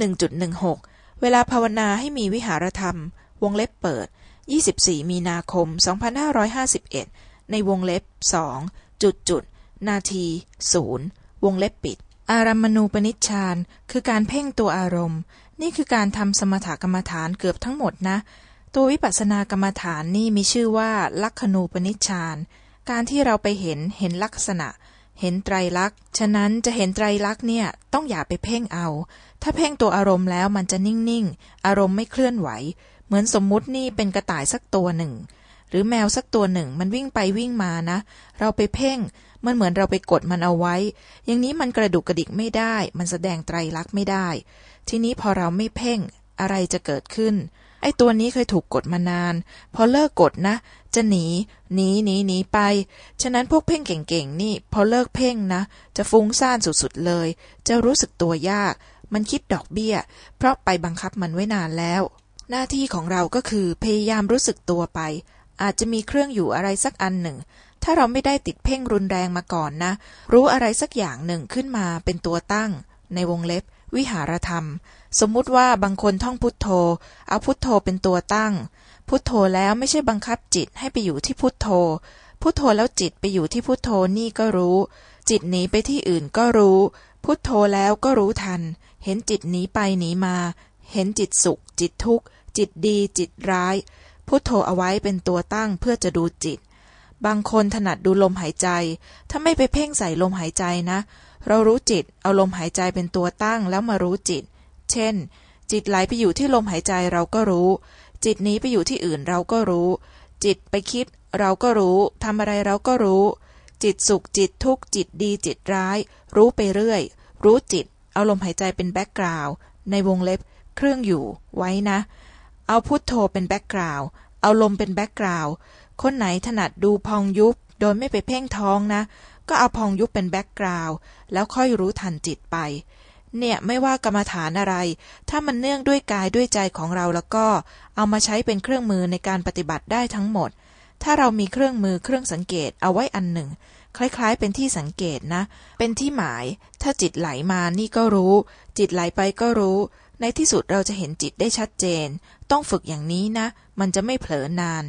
1.16 เวลาภาวนาให้มีวิหารธรรม วงเล็บเปิด 24 มีนาคม 2551 ในวงเล็บสองจุดจุด นาทีศูนย์วงเล็บปิด อารัมมณูปนิชฌานคือการเพ่งตัวอารมณ์ นี่คือการทำสมถกรรมฐานเกือบทั้งหมดนะ ตัววิปัสสนากรรมฐานนี่มีชื่อว่าลักขณูปนิชฌานการที่เราไปเห็นเห็นลักษณะ เห็นไตรลักษณ์ ฉะนั้นจะเห็นไตรลักษณ์เนี่ยต้องอย่าไปเพ่งเอา ถ้าเพ่งตัวอารมณ์แล้วมันจะนิ่งๆ อารมณ์ไม่เคลื่อนไหว เหมือนสมมุตินี่เป็นกระต่ายสักตัวหนึ่ง หรือแมวสักตัวหนึ่งมันวิ่งไปวิ่งมานะ เราไปเพ่ง มันเหมือนเราไปกดมันเอาไว้ อย่างนี้มันกระดุกกระดิกไม่ได้ มันแสดงไตรลักษณ์ไม่ได้ ทีนี้พอเราไม่เพ่งอะไรจะเกิดขึ้น ไอ้ตัวนี้เคยถูกกดมานาน พอเลิกกดนะ จะหนี หนีหนีหนีไป ฉะนั้นพวกเพ่งเก่งๆ นี่ พอเลิกเพ่งนะ จะฟุ้งซ่านสุดๆเลย จะรู้สึกตัวยาก มันคิดดอกเบี้ย เพราะไปบังคับมันไว้นานแล้ว หน้าที่ของเราก็คือพยายามรู้สึกตัวไป อาจจะมีเครื่องอยู่อะไรสักอันหนึ่งถ้าเราไม่ได้ติดเพ่งรุนแรงมาก่อนนะ รู้อะไรสักอย่างหนึ่งขึ้นมาเป็นตัวตั้ง ในวงเล็บวิหารธรรม สมมุติว่าบางคนท่องพุทโธ เอาพุทโธเป็นตัวตั้ง พุทโธแล้วไม่ใช่บังคับจิตให้ไปอยู่ที่พุทโธ พุทโธแล้วจิตไปอยู่ที่พุทโธนี่ก็รู้ จิตหนีไปที่อื่นก็รู้ พุทโธแล้วก็รู้ทัน เห็นจิตหนีไปหนีมา เห็นจิตสุข จิตทุกข์ จิตดีจิตร้าย พุทโธเอาไว้เป็นตัวตั้งเพื่อจะดูจิต บางคนถนัดดูลมหายใจ ถ้าไม่ไปเพ่งใส่ลมหายใจนะ เรารู้จิตเอาลมหายใจเป็นตัวตั้งแล้วมารู้จิต เช่น จิตไหลไปอยู่ที่ลมหายใจเราก็รู้ จิตนี้ไปอยู่ที่อื่นเราก็รู้ จิตไปคิดเราก็รู้ทำอะไรเราก็รู้ จิตสุขจิตทุกข์จิตดีจิตร้าย รู้ไปเรื่อย รู้จิต เอาลมหายใจเป็น background ในวงเล็บเครื่องอยู่ไว้นะ เอาพุทโธเป็น background เอาลมเป็น background คนไหนถนัดดูพองยุบโดยไม่ไปเพ่งท้องนะ ก็เอาพองยุบเป็น backgroundแล้วค่อยรู้ทันจิตไป เนี่ยไม่ว่ากรรมฐานอะไร ถ้ามันเนื่องด้วยกายด้วยใจของเราแล้วก็ เอามาใช้เป็นเครื่องมือในการปฏิบัติได้ทั้งหมด ถ้าเรามีเครื่องมือเครื่องสังเกตเอาไว้อันหนึ่ง คล้ายๆ เป็นที่สังเกตนะ เป็นที่หมาย ถ้าจิตไหลมานี่ก็รู้ จิตไหลไปก็รู้ ในที่สุดเราจะเห็นจิตได้ชัดเจน ต้องฝึกอย่างนี้นะ มันจะไม่เผลอนาน